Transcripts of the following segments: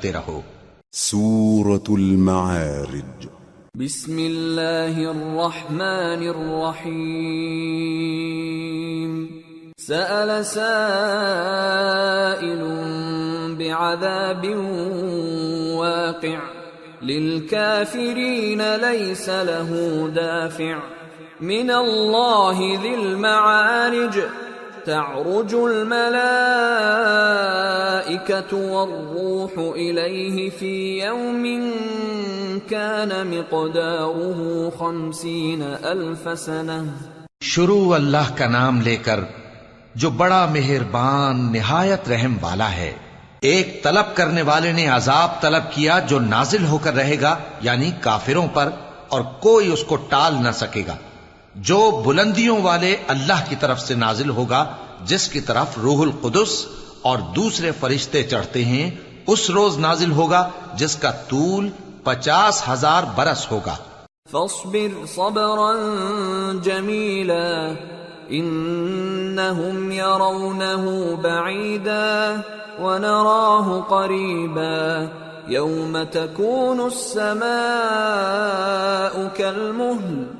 کرتے رہو۔ سورة المعارج۔ بسم الله الرحمن الرحيم سأل سائل بعذاب واقع۔ للكافرين ليس له دافع۔ من الله ذي المعارج۔ تعرج الملائكة والروح إليه في يوم كان مقداره خمسين ألف سنة. شروع اللہ کا نام لے کر جو بڑا مہربان نہایت رحم والا ہے، ایک طلب کرنے والے نے عذاب طلب کیا جو نازل ہو کر رہے گا یعنی کافروں پر، اور کوئی اس کو ٹال نہ سکے گا۔ جو بلندیوں والے اللہ کی طرف سے نازل ہوگا، جس کی طرف روح القدس اور دوسرے فرشتے چڑھتے ہیں، اس روز نازل ہوگا، جس کا طول پچاس ہزار برس ہوگا۔ فاصبر صبرا جميلا إنهم يرونه بعيدا ونراه قريبا يوم تكون السماء كالمهل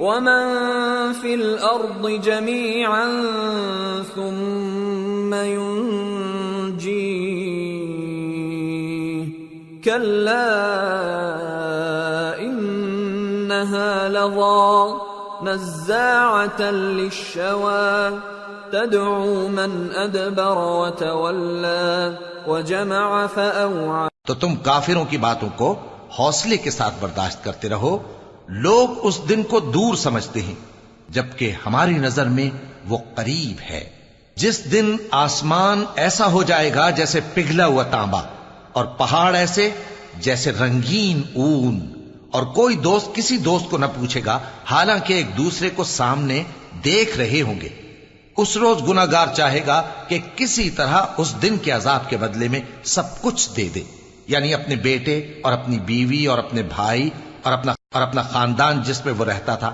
ومن في الأرض جميعا ثم ينجيه كلا إنها لظى نزاعة للشوى تدعو من أدبر وتولى وجمع فأوعى تو تم کافروں کی باتوں کو حوصلے کے ساتھ برداشت کرتے رہو لوگ اس دن کو دور سمجھتے ہیں، جبکہ ہماری نظر میں وہ قریب ہے۔ جس دن آسمان ایسا ہو جائے گا جیسے پگھلا ہوا تانبا، اور پہاڑ ایسے جیسے رنگین اون۔ اور کوئی دوست کسی دوست کو نہ پوچھے گا، حالانکہ ایک دوسرے کو سامنے دیکھ رہے ہوں گے۔ اس روز گناگار چاہے گا کہ کسی طرح اس دن کے عذاب کے بدلے میں سب کچھ دے دے یعنی اپنے بیٹے اور اپنی بیوی اور اپنے بھائی اور اپنا اور اپنا خاندان جس میں وہ رہتا تھا۔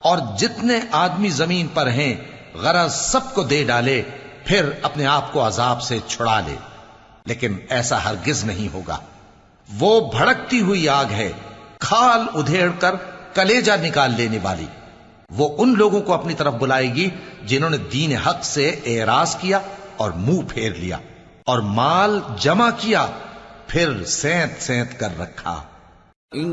اور جتنے آدمی زمین پر ہیں، غرض سب کو دے ڈالے، پھر اپنے آپ کو عذاب سے چھڑا لے۔ لیکن ایسا ہرگز نہیں ہوگا۔ وہ بھڑکتی ہوئی آگ ہے، کھال ادھیڑ کر کلیجا نکال لینے والی۔ وہ ان لوگوں کو اپنی طرف بلائے گی جنہوں نے دین حق سے اعراض کیا اور منہ پھیر لیا اور مال جمع کیا، پھر سینت سینت کر رکھا۔ ان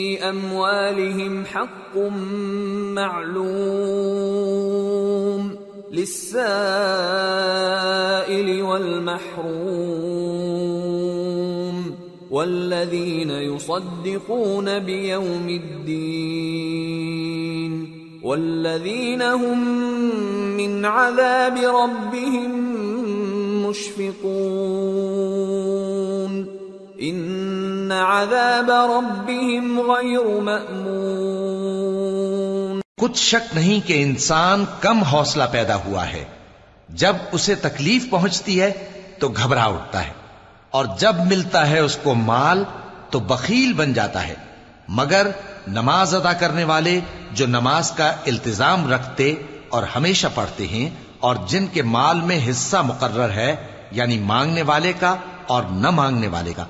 اموالهم حق معلوم للسائل والمحروم والذين يصدقون بيوم الدين والذين هم من عذاب ربهم مشفقون ان عذاب ربهم غير مأمون کچھ شک نہیں کہ انسان کم حوصلہ پیدا ہوا ہے۔ جب اسے تکلیف پہنچتی ہے، تو گھبرا اٹھتا ہے۔ اور جب ملتا ہے اس کو مال، تو بخیل بن جاتا ہے۔ مگر نماز ادا کرنے والے جو نماز کا التزام رکھتے اور ہمیشہ پڑھتے ہیں، اور جن کے مال میں حصہ مقرر ہے یعنی مانگنے والے کا اور نہ مانگنے والے کا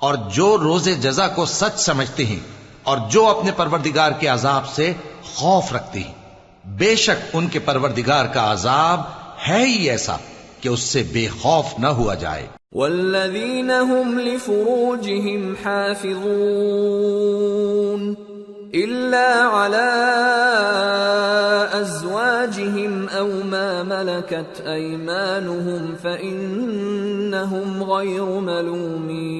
اور جو روز جزا کو سچ سمجھتے ہیں اور جو اپنے پروردگار کے عذاب سے خوف رکھتے ہیں، بے شک ان کے پروردگار کا عذاب ہے ہی ایسا کہ اس سے بے خوف نہ ہوا جائے۔ والذين هم لفروجهم حافظون إلا على أزواجهم أو ما ملكت أيمانهم فإنهم غير ملومين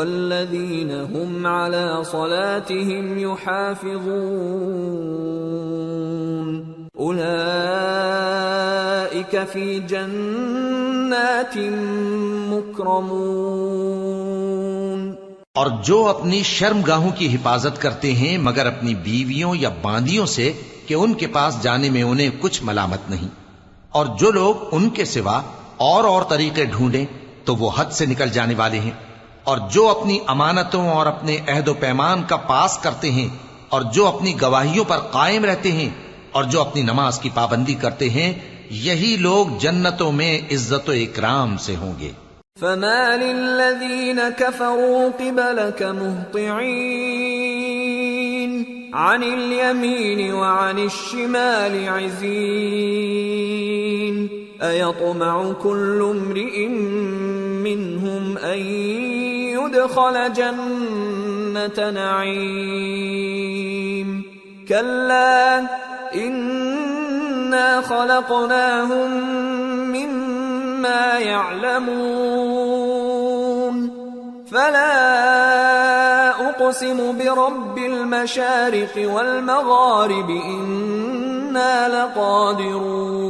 والذين هم على صلاتهم يحافظون أولئك في جنات مكرمون اور جو اپنی شرم گاہوں کی حفاظت کرتے ہیں، مگر اپنی بیویوں یا باندیوں سے کہ ان کے پاس جانے میں انہیں کچھ ملامت نہیں۔ اور جو لوگ ان کے سوا اور اور طریقے ڈھونڈیں، تو وہ حد سے نکل جانے والے ہیں۔ اور جو اپنی امانتوں اور اپنے عہد و پیمان کا پاس کرتے ہیں اور جو اپنی گواہیوں پر قائم رہتے ہیں اور جو اپنی نماز کی پابندی کرتے ہیں، یہی لوگ جنتوں میں عزت و اکرام سے ہوں گے۔ فما للذين كفروا قبلك مهطعين عن اليمين وعن الشمال عزين أيطمع كل امرئ منهم أن يدخل جنة نعيم. كلا، إنا خلقناهم مما يعلمون. فلا أقسم برب المشارق والمغارب، إنا لقادرون.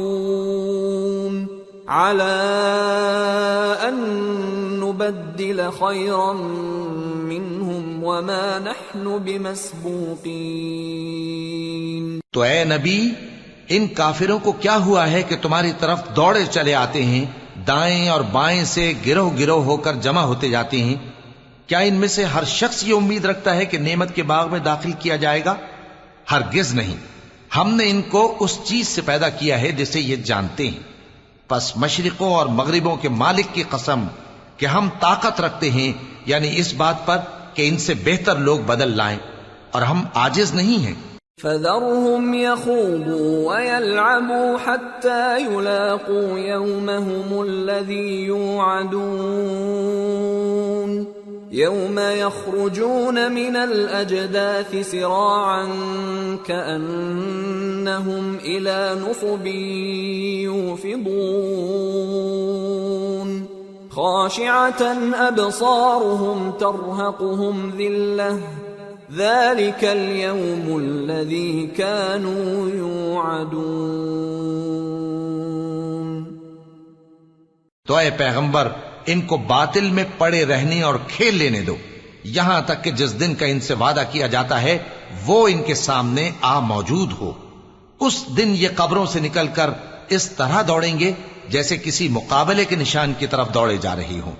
على أن نبدل خيرا منهم وما نحن بمسبوقين. تو اے نبی، ان کافروں کو کیا ہوا ہے کہ تمہاری طرف دوڑے چلے آتے ہیں، دائیں اور بائیں سے گروہ گروہ ہو کر جمع ہوتے جاتے ہیں؟ کیا ان میں سے ہر شخص یہ امید رکھتا ہے کہ نعمت کے باغ میں داخل کیا جائے گا؟ ہرگز نہیں۔ ہم نے ان کو اس چیز سے پیدا کیا ہے جسے یہ جانتے ہیں۔ پس مشرقوں اور مغربوں کے مالک کی قسم کہ ہم طاقت رکھتے ہیں یعنی اس بات پر کہ ان سے بہتر لوگ بدل لائیں، اور ہم آجز نہیں ہیں۔ فذرهم يخوضوا ويلعبوا حتى يلاقوا يومهم الذي يوعدون۔ يوم يخرجون من الأجداث سراعا كأنهم إلى نصب يوفضون خاشعة أبصارهم ترهقهم ذِلَّةٌ ذلك اليوم الذي كانوا يوعدون تو اے پیغمبر ان کو باطل میں پڑے رہنے اور کھیل لینے دو۔ یہاں تک کہ جس دن کا ان سے وعدہ کیا جاتا ہے، وہ ان کے سامنے آ موجود ہو۔ اس دن یہ قبروں سے نکل کر اس طرح دوڑیں گے جیسے کسی مقابلے کے نشان کی طرف دوڑے جا رہی ہوں۔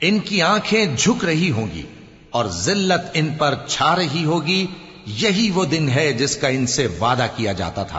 ان کی آنکھیں جھک رہی ہوں گی اور ذلت ان پر چھا رہی ہوگی۔ یہی وہ دن ہے جس کا ان سے وعدہ کیا جاتا تھا۔